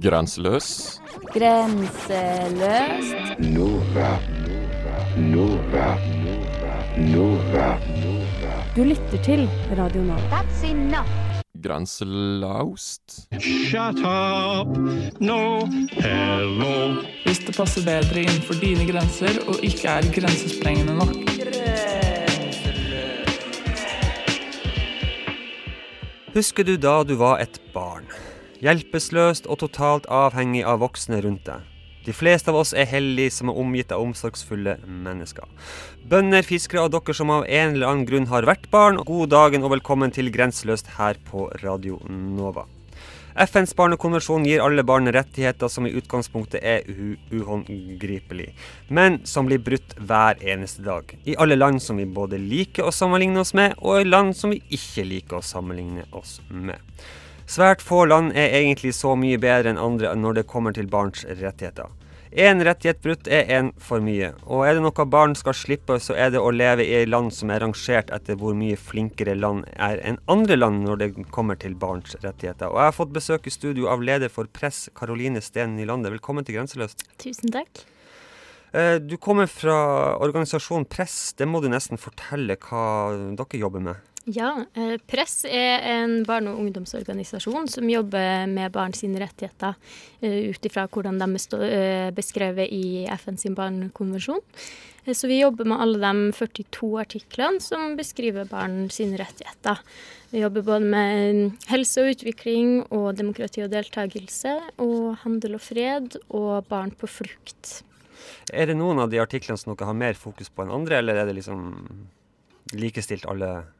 Grenseløs. Grenseløst. Nova. Nova. Nova. Du lytter til Radio Nova. That's enough. Grenselaust. Shut up! No, hello. Hvis det passer bedre innenfor dine grenser og ikke er grensesprengende nok. Husker du da du var et barn? Hjelpeløst og totalt avhengig av voksne rundt deg. De fleste av oss er heldige som er omgitt av omsorgsfulle mennesker. Bønder, fiskere og dere som av en eller annen grunn har vært barn, god dagen og velkommen til Grenseløst her på Radio Nova. FNs barnekonvensjon gir alle barn rettigheter som i utgangspunktet er uhåndgripelige, men som blir brutt hver eneste dag. I alle land som vi både liker å sammenligne oss med, og i land som vi ikke liker å sammenligne oss med. Svært få land er egentlig så mye bedre enn andre når det kommer til barns rettigheter. Én rettighet brutt er én for mye, og er det noe barn skal slippe, så er det å leve i land som er rangert etter hvor mye flinkere land er enn andre land når det kommer til barns rettigheter. Og jeg har fått besøk i studio av leder for Press, Karoline Steen Nylandet. Velkommen til Grenseløst. Tusen takk. Eh, Du kommer fra organisasjonen Press. Det må du nesten fortelle hva dere jobber med. Ja, eh, Press er en barne- og ungdomsorganisasjon som jobber med barns rettigheter eh, ut ifra hvordan de er eh, beskrevet i FNs barnekonvensjon. Så vi jobber med alle de 42 artiklene som beskriver barns rettigheter. Vi jobber både med helse og utvikling og demokrati og deltakelse og handel og fred og barn på flukt. Er det noen av de artiklene som dere har mer fokus på enn andre, eller er det liksom likestilt alle? Vi,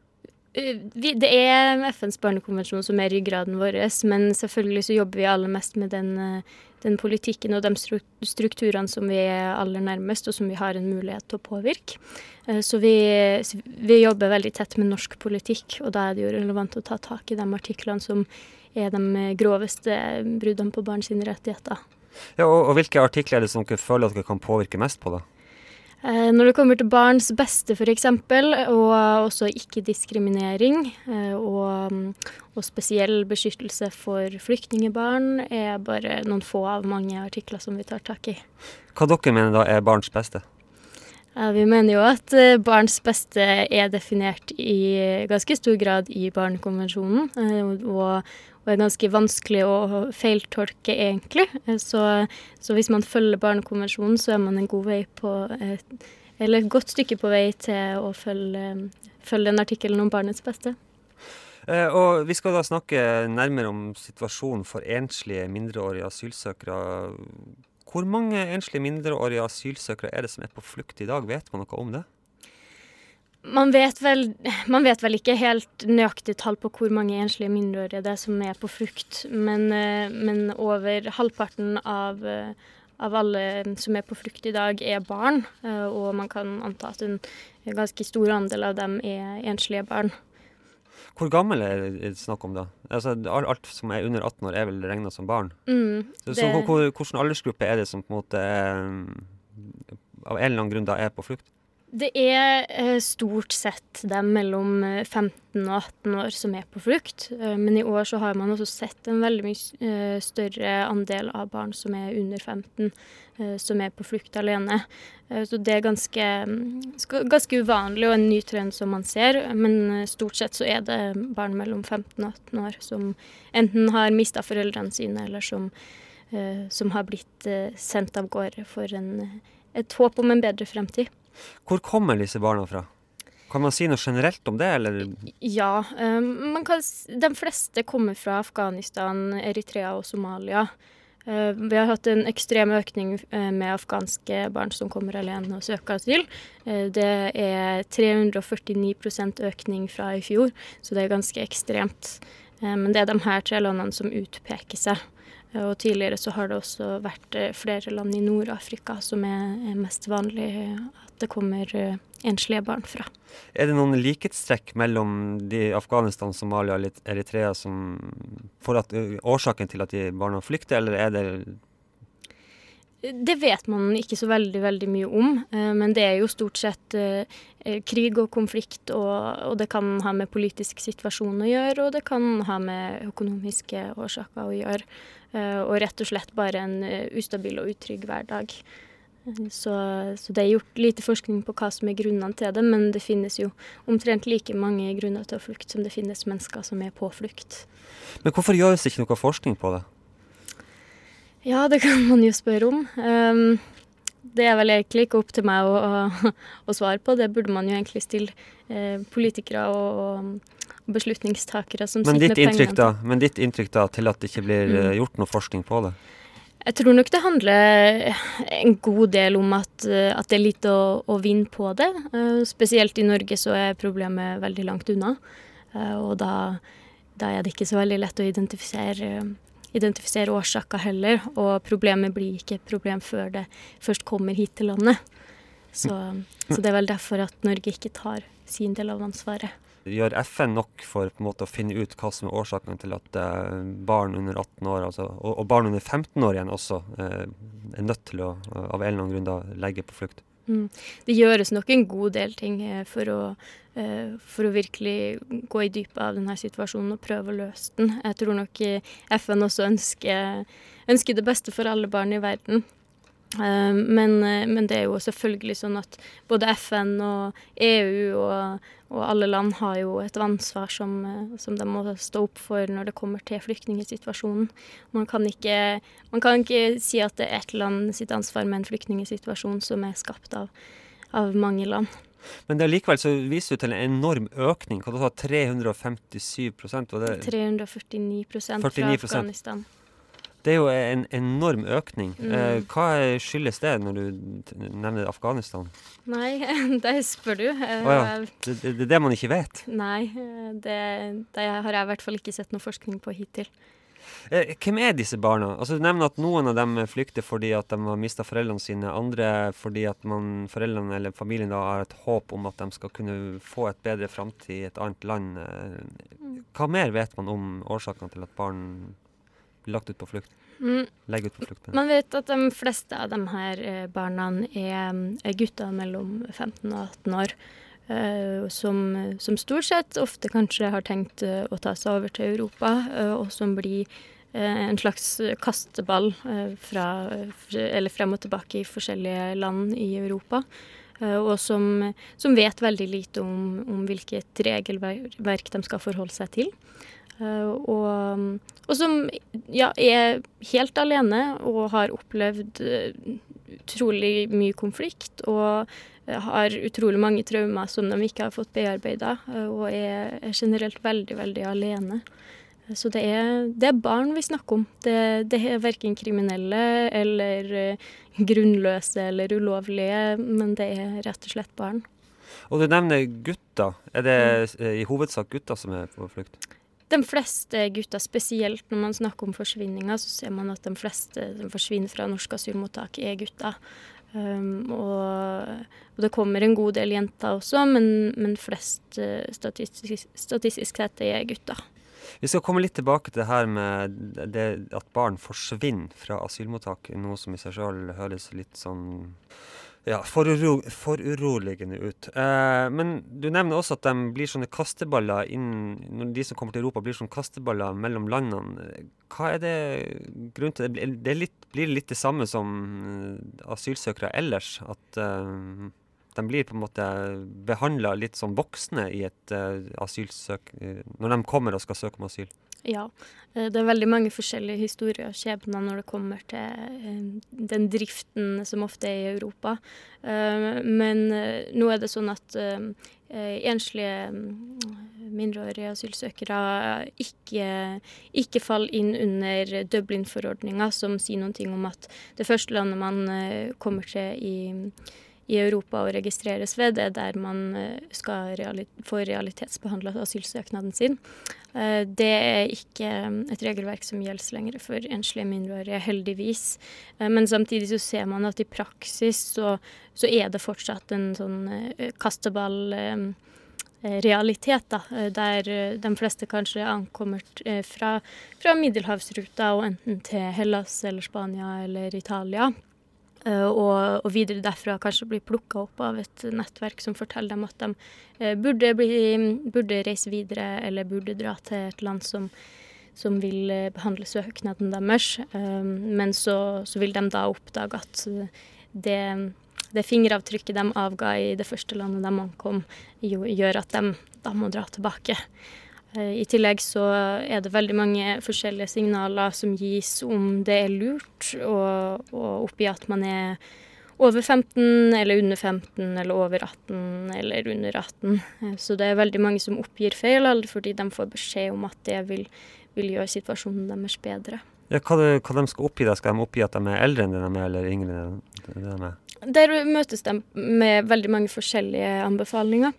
det er FNs barnekonvensjon som er ryggraden vår, men selvfølgelig så jobber vi aller mest med den, eh, den politikken og de stru- strukturene som vi er aller nærmest, og som vi har en mulighet til å påvirke. Eh, Så vi, vi jobber veldig tett med norsk politikk, og da er det jo relevant å ta tak i de artiklene som er de groveste bruddene på barns rettigheter. Ja, og, og hvilke artikler er det som dere føler at dere kan påvirke mest på, da? Eh, Når det kommer til barns beste f.eks., og også ikke-diskriminering, eh, og, mm, og spesiell beskyttelse for flyktningebarn, er bare noen få av mange artikler som vi tar tak i. Hva dere mener da er barns beste? Vi mener jo at eh, barns beste er definert i ganske stor grad i Barnekonvensjonen, og, og er ganske vanskelig å feiltolke, egentlig. Eh, Så, så hvis man følger Barnekonvensjonen, så er man en god vei på et, Eller et godt stykke på vei til å følge, følge den artikkelen om barnets beste. Eh, og vi skal da snakke nærmere om situasjonen for enslige mindreårige asylsøkere. Hvor mange enslige mindreårige asylsøkere er det som er på flukt i dag? Vet man noe om det? Man vet, vel, man vet vel ikke helt nøyaktig tall på hvor mange enslige mindreårige det er som er på flukt, men, eh, men over halvparten av, eh, av alle som er på flukt i dag, er barn. eh, Og man kan anta at en ganske stor andel av dem er enslige barn. Hvor gammel er det snakk om da? Altså, alt som er under 18 år er vel regna som barn? Mm, Så, det- så hvilken aldersgruppe er det som på en måte er, av en eller annen grunn da er på flukt? Det er eh, stort sett dem mellom eh, 15 og 18 år som er på flukt. Eh, Men i år så har man også sett en veldig mye eh, større andel av barn som er under 15, eh, som er på flukt alene. Eh, Så det er ganske, mm, ganske uvanlig og en ny trend som man ser. Men eh, stort sett så er det barn mellom 15 og 18 år som enten har mista foreldrene sine, eller som, eh, som har blitt eh, sendt av gårde for en, et håp om en bedre fremtid. Hvor kommer disse barna fra? Kan man si noe generelt om det, eller? Ja, Um, kan, de fleste kommer fra Afghanistan, Eritrea og Somalia. Uh, vi har hatt en ekstrem økning uh, med afghanske barn som kommer alene og søker asyl. Uh, det er 349% økning fra i fjor, så det er ganske ekstremt. Men det er de her tre landene som utpeker seg. Eh, og tidligere så har det også vært eh, flere land i Nord-Afrika som er, mest vanlig eh, at det kommer enslige barn fra. Er det noen likhetstrekk mellom de Afghanistan, Somalia og Eritrea som for at, årsaken til at de barna flykter, eller er det Det vet man ikke så veldig, veldig mye om, eh, men det er jo stort sett eh, eh, krig og konflikt, og, det kan ha med politisk situasjon å gjøre, og det kan ha med økonomiske årsaker å gjøre. Og rett og slett bare en ustabil og utrygg hverdag. Så, så, det er gjort lite forskning på hva som er grunnene til det, men det finnes jo omtrent like mange grunner til å flukt som det finnes mennesker som er på flukt. Men hvorfor gjøres det ikke noe forskning på det? Ja, det kan man jo spørre om. Um, det er vel egentlig ikke opp til meg å, å, å, svare på. Det burde man jo egentlig stille eh, politikere og, og beslutningstakere som men sitter med pengene. Da, men ditt inntrykk da til at det ikke blir mm. Eh, gjort noe forskning på det? Jeg tror nok det handler en god del om at, eh, at det er lite å, å, vinne på det. Uh, spesielt i Norge så er problemet veldig langt unna. Uh, og da, da, er det ikke så veldig lett å identifisere identifisere årsaker heller. Og problemet blir ikke et problem før det først kommer hit til landet. Så, så, det er vel derfor at Norge ikke tar sin del av ansvaret. Gjør FN nok for måte å finne ut hva som er årsaken til at eh, barn under 18 år, altså, og, og, barn under 15 år igjen også, eh, er nødt til å av en eller annen grunn da, legge på flukt? Mm. Det gjøres nok en god del ting eh, for å, eh, for å virkelig gå i dypet av denne situasjonen og prøve å løse den. Jeg tror nok eh, FN også ønsker, ønsker det beste for alle barn i verden. Men, men, det er jo selvfølgelig sånn at både FN og EU og, og alle land har jo et ansvar som, som, de må stå opp for når det kommer til flyktningsituasjonen. Man kan, ikke, man kan ikke si at det er ett land sitt ansvar med en flyktningsituasjon som er skapt av, av mange land. Men det likevel så viser du til en enorm økning. Hva du sa 357 var det? 349% fra Afghanistan. Det er jo en enorm økning. Mm. Eh, hva skyldes det, når du nevner Afghanistan? Nei, det spør du. Oh, ja. det, det, er det man ikke vet? Nei, det, det, har jeg i hvert fall ikke sett noe forskning på hittil. Eh, hvem er disse barna? Altså, du nevner at noen av dem flykter fordi at de har mista foreldrene sine. Andre fordi at man, foreldrene eller familien da har et håp om at de skal kunne få et bedre framtid i et annet land. Eh, mm. Hva mer vet man om årsakene til at barn lagt ut på flukt? Mm. Legge ut på flukt. Man vet at de fleste av de her eh, barna er, er gutter mellom 15 og 18 år. Uh, som, som, stort sett ofte kanskje har tenkt uh, å ta seg over til Europa, uh, og som blir en slags kasteball fra, eller frem og tilbake i forskjellige land i Europa. og som, som, vet veldig lite om, om hvilket regelverk de skal forholde seg til. Eh, og, og, som ja, er helt alene og har opplevd eh, utrolig mye konflikt. Og eh, har utrolig mange traumer som de ikke har fått bearbeida, og er, er, generelt veldig, veldig alene. Så det er, det er barn vi snakker om. Det, det er verken kriminelle eller grunnløse eller ulovlige, men det er rett og slett barn. Og du nevner gutter. Er det mm. i hovedsak gutter som er på flukt? De fleste gutter, spesielt når man snakker om forsvinninger, så ser man at de fleste som forsvinner fra norske asylmottak, er gutter. Um, og, og, det kommer en god del jenter også, men, men flest uh, statistisk, statistisk sett er gutter. Vi skal komme litt tilbake til det her med det at barn forsvinner fra asylmottak, noe som i seg sjøl høres litt sånn ja, foruroligende for ut. Eh, men du nevner også at de blir sånne kasteballer innen, de som kommer til Europa, blir sånne kasteballer mellom landene. Hva er det grunnen til det? det litt, blir litt det samme som eh, asylsøkere ellers? At eh, de blir på en måte behandla litt som voksne i et uh, asylsøk... Når de kommer og skal søke om asyl? Ja. Eh, det er veldig mange forskjellige historier og skjebner når det kommer til den driften som ofte er i Europa. Men nå er det sånn at enslige mm, mindreårige asylsøkere ikke, ikke faller inn under Dublin-forordninga, som sier noen ting om at det første landet man kommer til i i Europa å registreres ved, det er der man eh, skal reali få realitetsbehandla asylsøknaden sin. Eh, det er ikke mm, et regelverk som gjelder lenger for enslige mindreårige, heldigvis. Eh, men samtidig så ser man at i praksis så, så er det fortsatt en sånn kasteball realitet, da, der de fleste kanskje ankommer fra, fra middelhavsruta og enten til Hellas eller Spania eller Italia. Eh, og, og videre derfra kanskje bli plukka opp av et nettverk som forteller dem at de eh, burde, bli, burde reise videre eller burde dra til et land som, som vil eh, behandle søknaden deres. Men så, så, vil de da oppdage at det, det fingeravtrykket de avga i det første landet de ankom, gjør at de da må dra tilbake. I tillegg så er det veldig mange forskjellige signaler som gis om det er lurt å, å oppgi at man er over 15 eller under 15 eller over 18 eller under 18. Så det er veldig mange som oppgir feil alder fordi de får beskjed om at det vil, vil gjøre situasjonen deres bedre. Ja, hva, det, hva, de skal oppgi da? Skal de oppgi at de er eldre enn de er, eller yngre enn de er? Der møtes de med veldig mange forskjellige anbefalinger.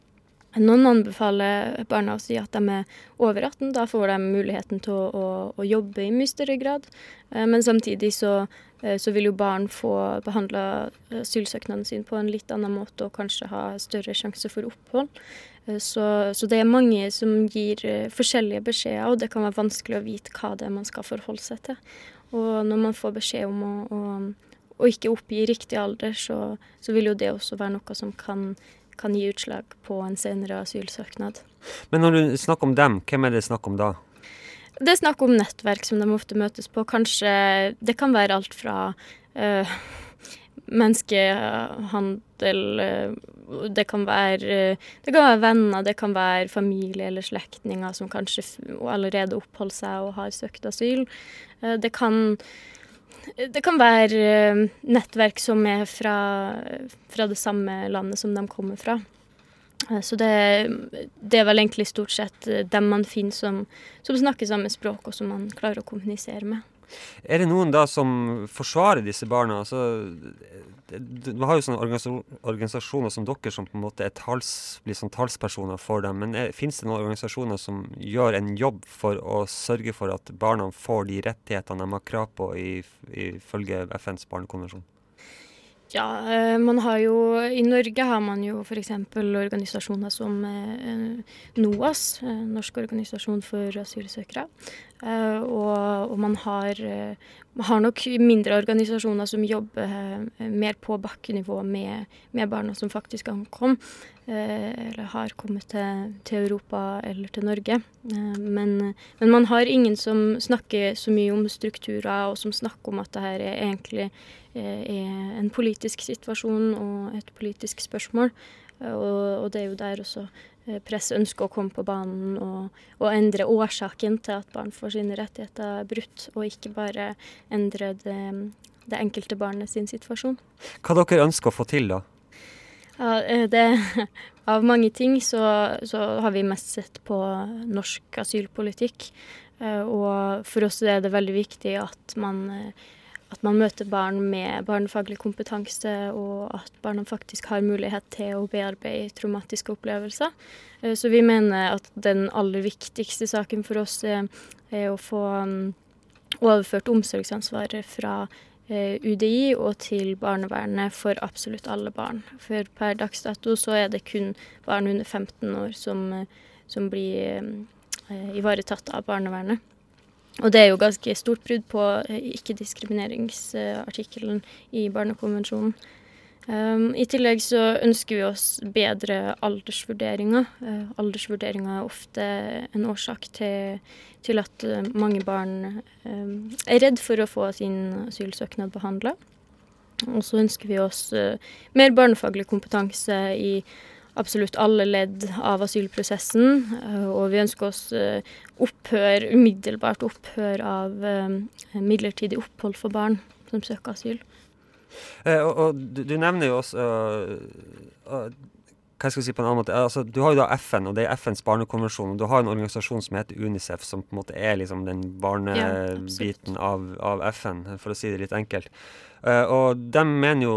Noen anbefaler barna å si at de er over 18. Da får de muligheten til å, å, å jobbe i mye større grad. Eh, men samtidig så, eh, så vil jo barn få behandla asylsøknaden sin på en litt annen måte og kanskje ha større sjanse for opphold. Eh, så, så, det er mange som gir forskjellige beskjeder, og det kan være vanskelig å vite hva det er man skal forholde seg til. Og når man får beskjed om å, å, å ikke oppgi riktig alder, så, så, vil jo det også være noe som kan kan gi utslag på en senere asylsøknad. Men når du snakker om dem, hvem er det snakk om da? Det er snakk om nettverk som de ofte møtes på. Kanskje Det kan være alt fra øh, menneskehandel uh, det kan, være, det kan være venner, det kan være familie eller slektninger som kanskje allerede oppholder seg og har søkt asyl. Det kan det kan være eh, nettverk som er fra, fra det samme landet som de kommer fra. Eh, så det, det, er vel egentlig stort sett eh, dem man finner som, som snakker samme språk, og som man klarer å kommunisere med. Er det noen da som forsvarer disse barna? Altså, man har jo sånne organisasjoner som dere som på en måte tals, blir sånn talspersoner for dem. Men finnes det noen organisasjoner som gjør en jobb for å sørge for at barna får de rettighetene de har krav på ifølge FNs barnekonvensjon? Ja, eh, man har jo I Norge har man jo f.eks. organisasjoner som eh, NOAS, eh, Norsk organisasjon for asylsøkere. Og, og man har, har, nok mindre organisasjoner som jobber mer på bakkenivå med, med barna som faktisk ankom, eller har kommet til, til Europa eller til Norge. Men, men, man har ingen som snakker så mye om strukturer, og som snakker om at det her er egentlig Eh, er en politisk situasjon og et politisk spørsmål. Eh, og, og det er jo der også eh, press ønsker å komme på banen og, og, endre årsaken til at barn får sine rettigheter brutt, og ikke bare endre det, det enkelte barnet sin situasjon. Hva dere ønsker å få til, da? Ja, det, av mange ting så, så, har vi mest sett på norsk asylpolitikk. Og for oss er det veldig viktig at man at man møter barn med barnefaglig kompetanse, og at barna faktisk har mulighet til å bearbeide traumatiske opplevelser. Eh, så vi mener at den aller viktigste saken for oss er, er å få um, overført omsorgsansvaret fra eh, UDI og til barnevernet for absolutt alle barn. For per dags dato så er det kun barn under 15 år som, som blir eh, ivaretatt av barnevernet. Og det er jo ganske stort brudd på eh, ikke-diskrimineringsartikkelen i Barnekonvensjonen. Um, I tillegg så ønsker vi oss bedre aldersvurderinger. Uh, aldersvurderinger er ofte en årsak til, til at uh, mange barn um, er redd for å få sin asylsøknad behandla. Og så ønsker vi oss uh, mer barnefaglig kompetanse i absolutt alle ledd av asylprosessen. Eh, og vi ønsker oss eh, opphør, umiddelbart opphør av eh, midlertidig opphold for barn som søker asyl. Og, og du, du, nevner jo også uh, uh, hva skal jeg si på en annen måte, altså, Du har jo da FN, og det er FNs barnekonvensjon. og Du har en organisasjon som heter UNICEF, som på en måte er liksom den barnebiten ja, av, av, FN, for å si det litt enkelt. Uh, og de mener jo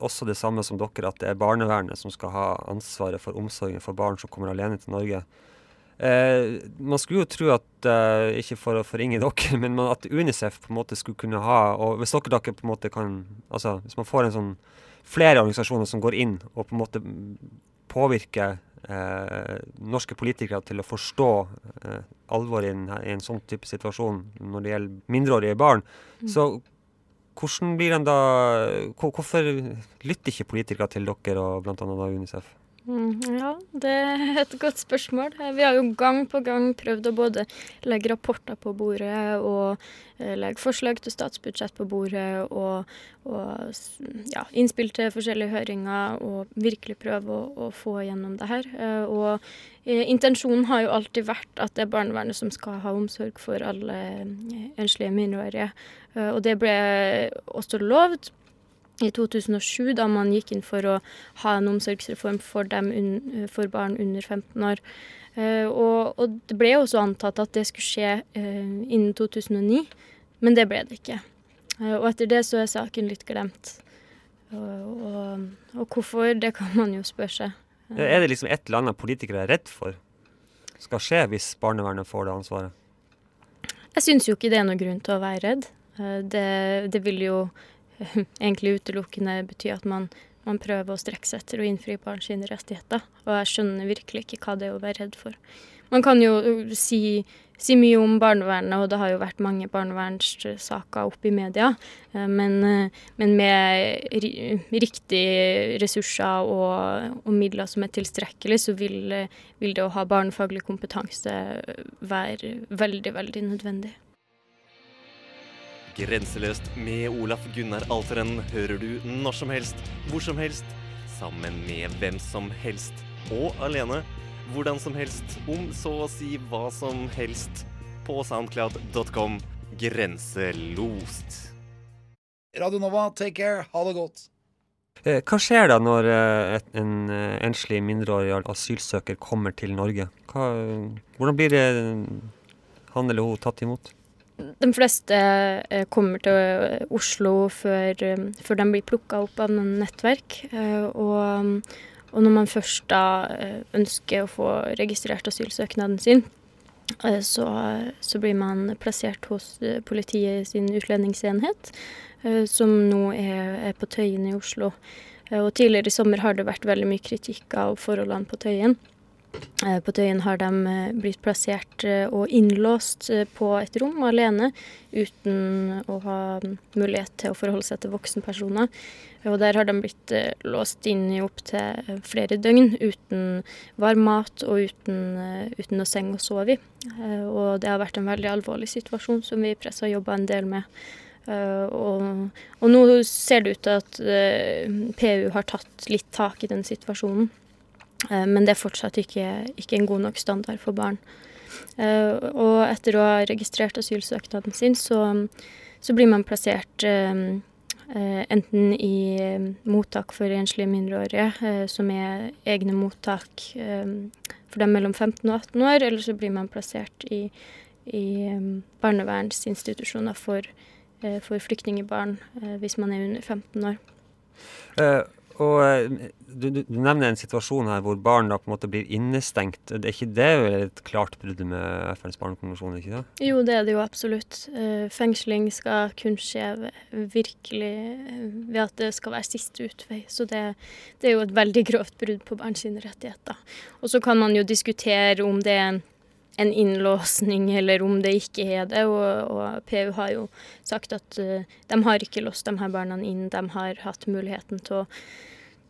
også det samme som dere, at det er barnevernet som skal ha ansvaret for omsorgen for barn som kommer alene til Norge. Uh, man skulle jo tro at, uh, ikke for å forringe dere, men at Unicef på en måte skulle kunne ha og Hvis dere, dere på en måte kan altså Hvis man får en sånn flere organisasjoner som går inn og på en måte påvirker norske politikere til å forstå alvoret i, i, en sånn type situasjon når det gjelder mindreårige barn, mm. så hvordan blir de da Hvorfor lytter ikke politikere til dere og bl.a. UNICEF? Mm, ja, det er et godt spørsmål. Vi har jo gang på gang prøvd å både legge rapporter på bordet og eh, legge forslag til statsbudsjett på bordet og, og ja, innspill til forskjellige høringer og virkelig prøve å, å få gjennom det her. Eh, Og eh, intensjonen har jo alltid vært at det er barnevernet som skal ha omsorg for alle enslige mindreårige. Og det ble også lovd i 2007, da man gikk inn for å ha en omsorgsreform for, dem for barn under 15 år. Eh, og, og det ble også antatt at det skulle skje eh, innen 2009, men det ble det ikke. Eh, og etter det så er saken litt glemt. Og, og, og hvorfor, det kan man jo spørre seg. Er det liksom et eller annet politikere er redd for skal skje hvis barnevernet får det ansvaret? Jeg syns jo ikke det er noen grunn til å være redd. Det, det vil jo egentlig utelukkende betyr at man, man prøver å strekke seg etter å innfri barns rettigheter. Og jeg skjønner virkelig ikke hva det er å være redd for. Man kan jo uh, si, si mye om barnevernet, og det har jo vært mange barnevernssaker oppe i media. Eh, Men, eh, men med riktige ressurser og, og midler som er tilstrekkelig, så vil, eh, vil det å ha barnefaglig kompetanse være veldig, veldig nødvendig. Grenseløst med Olaf Gunnar Alteren hører du når som helst, hvor som helst, sammen med hvem som helst, og alene, hvordan som helst, om så å si hva som helst, på soundcloud.com grenselost. Radio Nova, take care. Ha det godt. Eh, Hva skjer da når eh, et, en eh, enslig mindreårig asylsøker kommer til Norge? Hva, hvordan blir det han eller hun tatt imot? De fleste eh, kommer til eh, Oslo før, eh, før de blir plukka opp av noen nettverk. Og, og når man først da ønsker å få registrert asylsøknaden sin, så, så blir man plassert hos politiet sin utlendingsenhet, som nå er, er på Tøyen i Oslo. Og tidligere i sommer har det vært veldig mye kritikk av forholdene på Tøyen. Eh, På Tøyen har de eh, blitt plassert eh, og innlåst på et rom alene, uten å ha mm, mulighet til å forholde seg til voksenpersoner. Og der har de blitt låst inn i opptil flere døgn uten varm mat og uten, uten noe seng å sove i. Og det har vært en veldig alvorlig situasjon som vi i pressa jobba en del med. Og, og nå ser det ut til at PU har tatt litt tak i den situasjonen. Eh, Men det er fortsatt ikke, ikke en god nok standard for barn. Eh, Og etter å ha registrert asylsøknaden sin, så, så blir man plassert eh, enten i mottak for enslige mindreårige, som er egne mottak for dem mellom 15 og 18 år, eller så blir man plassert i, i barnevernsinstitusjoner for, for flyktningebarn eh, hvis man er under 15 år. Og du, du, nevner en situasjon her hvor barn da på en måte blir innestengt. Det er ikke det et klart brudd med FNs barnekonvensjon? ikke det? Jo, det er det jo absolutt. Eh, Fengsling skal kun skje virkelig eh, ved at det skal være siste utvei. Så det, det er jo et veldig grovt brudd på barns rettigheter. Og så kan man jo diskutere om det er en- en innlåsning eller om det ikke er det. Og, og PU har jo sagt at eh, de har ikke låst de her barna inn. De har hatt muligheten til å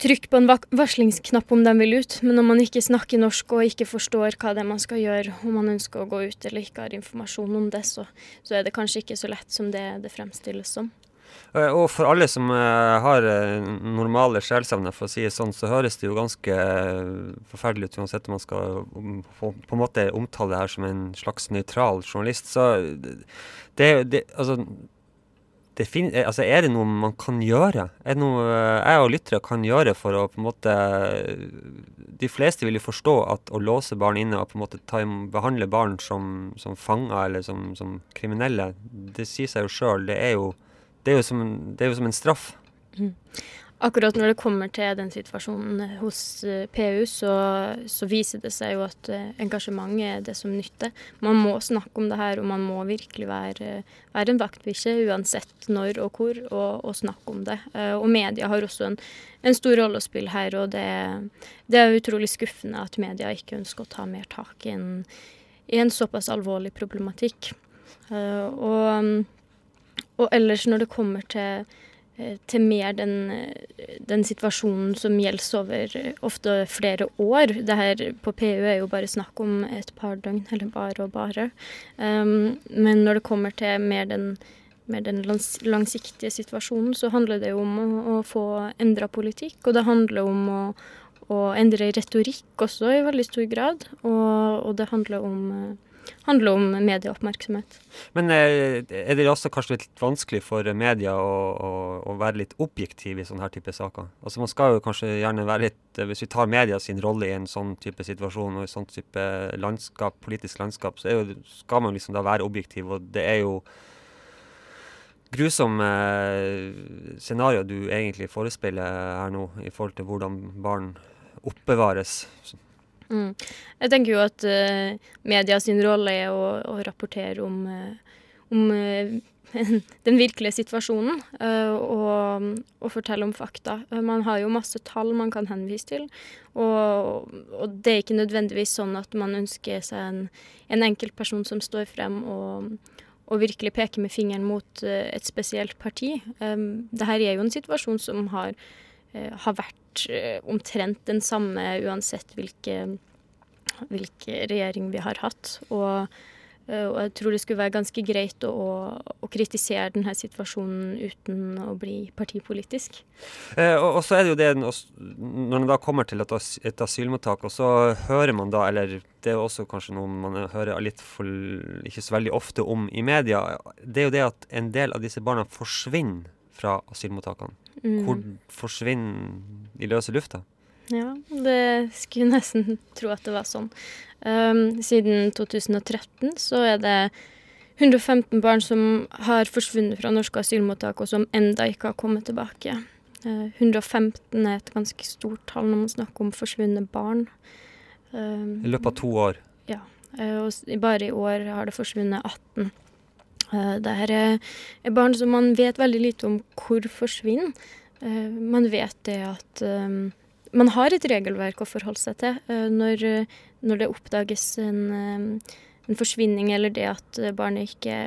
trykke på en varslingsknapp om de vil ut. Men når man ikke snakker norsk og ikke forstår hva det er man skal gjøre, om man ønsker å gå ut eller ikke har informasjon om det, så, så er det kanskje ikke så lett som det, det fremstilles som. Eh, Og for alle som eh, har eh, normale sjelsevner, for å si det sånn, så høres det jo ganske forferdelig ut uansett om man skal på en måte omtale det her som en slags nøytral journalist. Så det, det Altså det fin, eh, altså er det noe man kan gjøre? Er det noe eh, jeg og lyttere kan gjøre for å på en måte De fleste vil jo forstå at å låse barn inne og på en måte ta, behandle barn som, som fanger eller som, som kriminelle, det sier seg jo sjøl. Det det det er jo som en straff. Akkurat når det kommer til den situasjonen hos eh, PU, så, så viser det seg jo at engasjement er det som nytter. Man må snakke om det her, og man må virkelig være, være en vaktbikkje uansett når og hvor, og, og snakke om det. Eh, Og media har også en, en stor rolle å spille her, og det, det er utrolig skuffende at media ikke ønsker å ta mer tak i en, i en såpass alvorlig problematikk. Eh, Og og ellers når det kommer til, eh, til mer den, eh, den situasjonen som gjelder over eh, ofte flere år. Det her på PU er jo bare snakk om et par døgn, eller bare og bare. Um, men når det kommer til mer den, mer den langs, langsiktige situasjonen, så handler det jo om å, å få endra politikk. Og det handler om å, å endre retorikk også i veldig stor grad. Og, og det handler om, eh, handler om medieoppmerksomhet. Men eh, er det også kanskje litt vanskelig for media å, å, å være litt objektiv i sånne her type saker? Altså Man skal jo kanskje gjerne være litt eh, Hvis vi tar media sin rolle i en sånn type situasjon og i sånn type landskap, politisk landskap, så jo, skal man liksom da være objektiv. Og det er jo grusomme scenarier scenario du egentlig forespeiler her nå, i forhold til hvordan barn oppbevares. Mm. Jeg tenker jo at uh, media sin rolle er å, å rapportere om, uh, om uh, den virkelige situasjonen og, og, fortelle om fakta. Man har jo masse tall man kan henvise til, og, og det er ikke nødvendigvis sånn at man ønsker seg en, en enkeltperson som står frem og, og virkelig peker med fingeren mot et spesielt parti. Um, Dette er jo en situasjon som har, har vært omtrent den samme uansett hvilke, hvilke regjering vi har hatt. Og, og, jeg tror det skulle være ganske greit å, å, kritisere denne situasjonen uten å bli partipolitisk. Eh, og, og, så er det jo det, når man da kommer til et, et, asylmottak, og så hører man da, eller det er også kanskje noe man hører litt for, ikke så veldig ofte om i media, det er jo det at en del av disse barna forsvinner fra asylmottakene. Mm. Hvor forsvinner i løse lufta? Ja, det skulle nesten tro at det var sånn. Um, siden 2013 så er det 115 barn som har forsvunnet fra norske asylmottak, og som enda ikke har kommet tilbake. Uh, 115 er et ganske stort tall når man snakker om forsvunne barn. Um, I løpet av to år? Ja. Uh, og bare i år har det forsvunnet 18. Uh, det her er barn som man vet veldig lite om hvor forsvinner. Uh, man vet det at um, man har et regelverk å forholde seg til når, når, det oppdages en, en, forsvinning eller det at barnet ikke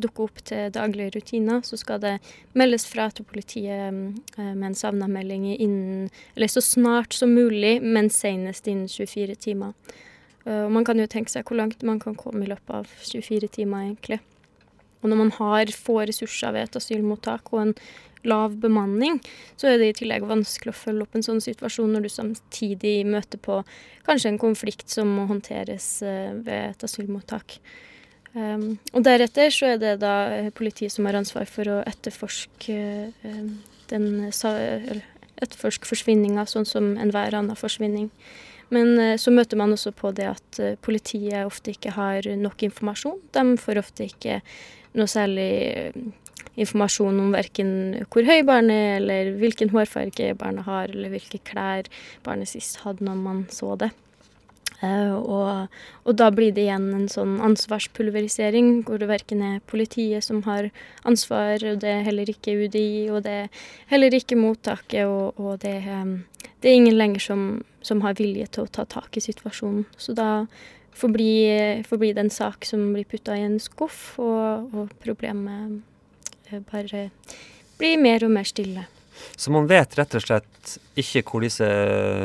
dukker opp til daglige rutiner, så skal det meldes fra til politiet med en savna-melding så snart som mulig, men senest innen 24 timer. Og man kan jo tenke seg hvor langt man kan komme i løpet av 24 timer, egentlig. Og når man har få ressurser ved et asylmottak og en lav bemanning, så er det i tillegg vanskelig å følge opp en sånn situasjon når du samtidig møter på kanskje en konflikt som må håndteres eh, ved et asylmottak. Um, og deretter så er det da eh, politiet som har ansvar for å etterforske uh, den etterforske forsvinninga sånn som enhver annen forsvinning. Men uh, så møter man også på det at uh, politiet ofte ikke har nok informasjon. De får ofte ikke noe særlig eh, informasjon om verken hvor høy barnet er, eller hvilken hårfarge barnet har, eller hvilke klær barnet sist hadde når man så det. Uh, og, og, da blir det igjen en sånn ansvarspulverisering, hvor det verken er politiet som har ansvar, og det er heller ikke UDI, og det er heller ikke mottaket, og, og det, um, det, er ingen lenger som, som, har vilje til å ta tak i situasjonen. Så da forbli, forbli det en sak som blir putta i en skuff, og, og problemet eh, bare blir mer og mer stille. Så man vet rett og slett ikke hvor disse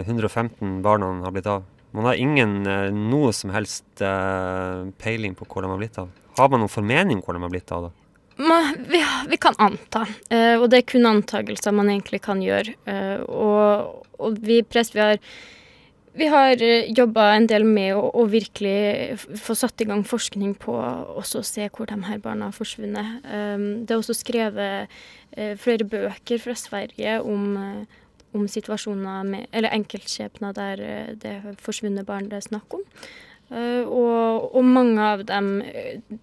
115 barna har blitt av? Man har ingen eh, noe som helst eh, peiling på hvor de har blitt av? Har man noen formening hvor de har blitt av? da? Man, vi, vi, kan anta, og det er kun antakelser man egentlig kan gjøre. Og, og vi prest, vi har vi har eh, jobba en del med å, å, virkelig få satt i gang forskning på å se hvor de her barna har forsvunnet. Um, det er også skrevet uh, flere bøker fra Sverige om, uh, om situasjoner med Eller enkeltskjebner der det er forsvunne barn det er snakk om. Og, og, mange av dem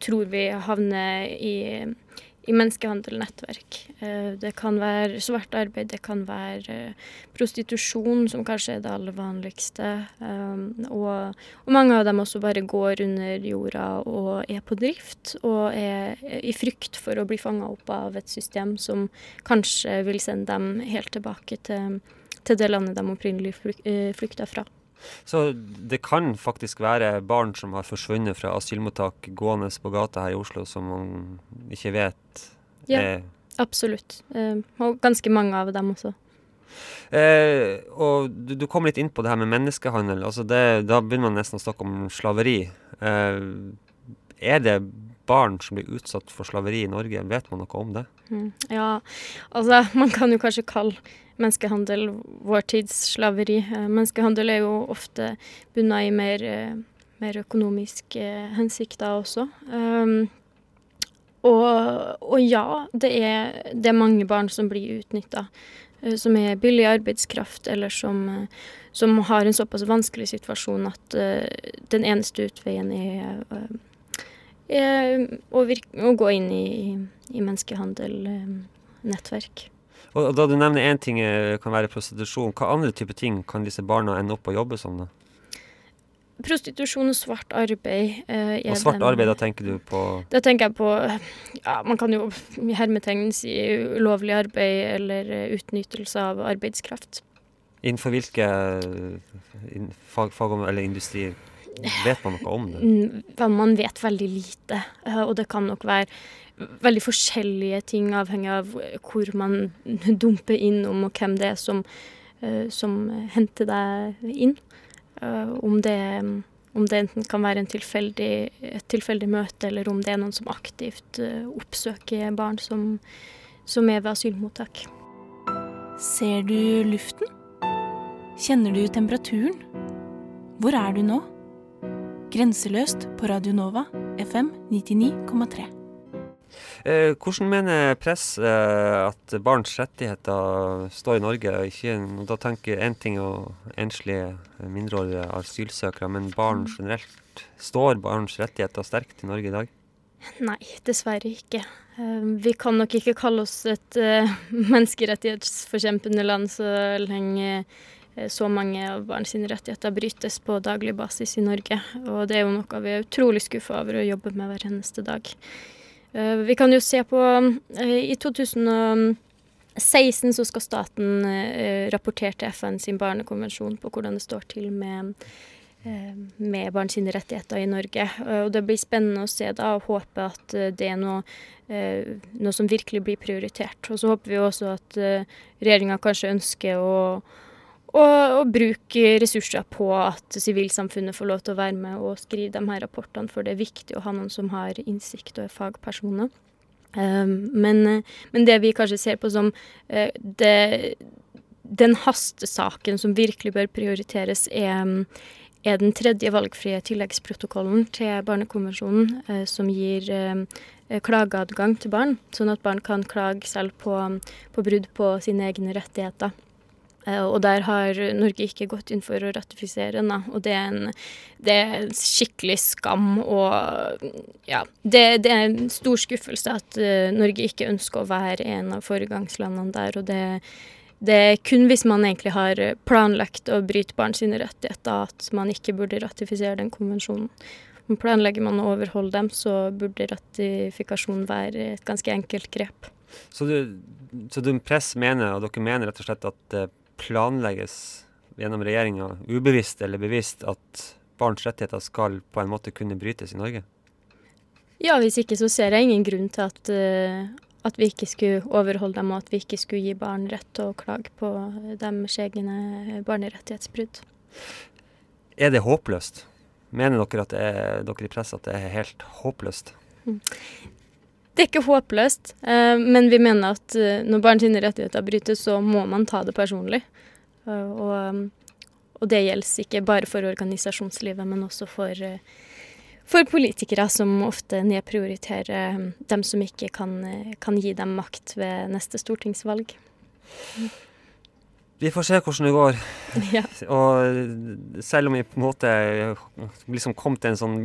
tror vi havner i i menneskehandelnettverk. Eh, det kan være svart arbeid, det kan være eh, prostitusjon, som kanskje er det aller vanligste. Eh, og, og, mange av dem også bare går under jorda og er på drift, og er i frykt for å bli fanga opp av et system som kanskje vil sende dem helt tilbake til, til det landet de opprinnelig flykta fra. Så det kan faktisk være barn som har forsvunnet fra asylmottak gående på gata her i Oslo, som man ikke vet Ja. er Absolutt. Eh, og ganske mange av dem også. Eh, og du, du kom litt inn på det her med menneskehandel. Altså det, da begynner man nesten å snakke om slaveri. Eh, er det barn som blir utsatt for slaveri i Norge? Vet man noe om det? Mm. Ja, altså man kan jo kanskje kalle menneskehandel vår tids slaveri. Eh, menneskehandel er jo ofte bundet i mer, eh, mer økonomiske eh, hensikter også. Um, og, og ja, det er, det er mange barn som blir utnytta. Som er billig arbeidskraft, eller som, som har en såpass vanskelig situasjon at uh, den eneste utveien er, uh, er og, å, gå inn i, i menneskehandelnettverk. Og, og Da du nevner én ting kan være prostitusjon, hva andre typer ting kan disse barna ende opp å jobbe som? da? Prostitusjon og svart arbeid. Eh, og svart arbeid, da tenker du på Da tenker jeg på ja, Man kan jo i hermetegn si ulovlig arbeid eller utnyttelse av arbeidskraft. Innenfor hvilke fag, fag, eller industrier vet man noe om det? Man vet veldig lite, og det kan nok være veldig forskjellige ting avhengig av hvor man dumper innom, og hvem det er som, som henter deg inn. Uh, om, det, om, det, enten kan være tilfeldig, et tilfeldig møte, eller om det er noen som aktivt oppsøker barn som, som, er ved asylmottak. Ser du luften? Kjenner du temperaturen? Hvor er du nå? Grenseløst på Radio Nova, FM 99,3. Eh, hvordan mener Press eh, at barns rettigheter står i Norge? Ikke, da tenker én ting å enslige mindreårige asylsøkere, men barn generelt. Står barns rettigheter sterkt i Norge i dag? Nei, dessverre ikke. Eh, vi kan nok ikke kalle oss et uh, menneskerettighetsforkjempende land så lenge så mange av barns rettigheter brytes på daglig basis i Norge. Og det er jo noe vi er utrolig skuffa over å jobbe med hver eneste dag. Eh, vi kan jo se på eh, I 2016 så skal staten eh, rapportere til FN sin barnekonvensjon på hvordan det står til med, med barns rettigheter i Norge. Og Det blir spennende å se da, og håpe at det er noe, noe som virkelig blir prioritert. Og så håper vi også at regjeringa kanskje ønsker å og, og bruke ressurser på at sivilsamfunnet får lov til å være med og skrive de her rapportene, for det er viktig å ha noen som har innsikt og er fagpersoner. Um, men, men, det vi kanskje ser på som uh, det, den hastesaken som virkelig bør prioriteres, er, er den tredje valgfrie tilleggsprotokollen til Barnekonvensjonen, uh, som gir uh, klageadgang til barn, sånn at barn kan klage selv på, på brudd på sine egne rettigheter. Eh, og der har Norge ikke gått inn for å ratifisere den. Og det er, en, det er skikkelig skam og ja. Det, det, er en stor skuffelse at uh, Norge ikke ønsker å være en av foregangslandene der. Og det, det, er kun hvis man egentlig har planlagt å bryte barns rettigheter at man ikke burde ratifisere den konvensjonen. Men planlegger man å overholde dem, så burde ratifikasjon være et ganske enkelt grep. Så du, så du press mener, og dere mener rett og slett at planlegges gjennom regjeringa, ubevisst eller bevisst, at barns rettigheter skal på en måte kunne brytes i Norge? Ja, hvis ikke så ser jeg ingen grunn til at, uh, at vi ikke skulle overholde dem, og at vi ikke skulle gi barn rett til å klage på deres egne barnerettighetsbrudd. Er det håpløst? Mener dere, at er, dere i press at det er helt håpløst? Det er ikke håpløst, uh, men vi mener at uh, når barns rettigheter brytes, så må man ta det personlig. Uh, og, og, det gjelder ikke bare for organisasjonslivet, men også for, for politikere som ofte nedprioriterer dem som ikke kan, kan, gi dem makt ved neste stortingsvalg. Vi får se hvordan det går. Ja. Og selv om vi på en måte liksom kom til en sånn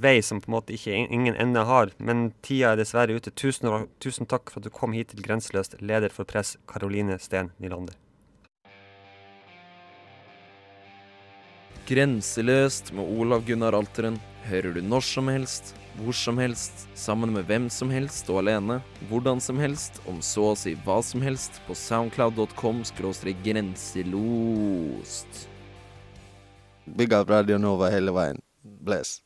vei som på en måte ikke ingen ende har, men tida er dessverre ute. Tusen, tusen takk for at du kom hit til Grenseløst, leder for Press, Karoline Steen Nylander. Grenseløst med Olav Gunnar Alteren hører du når som helst hvor som helst, sammen med hvem som helst og alene, hvordan som helst, om så å si hva som helst, på soundcloud.com grenselost. Big up Radio Nova hele veien. Bless.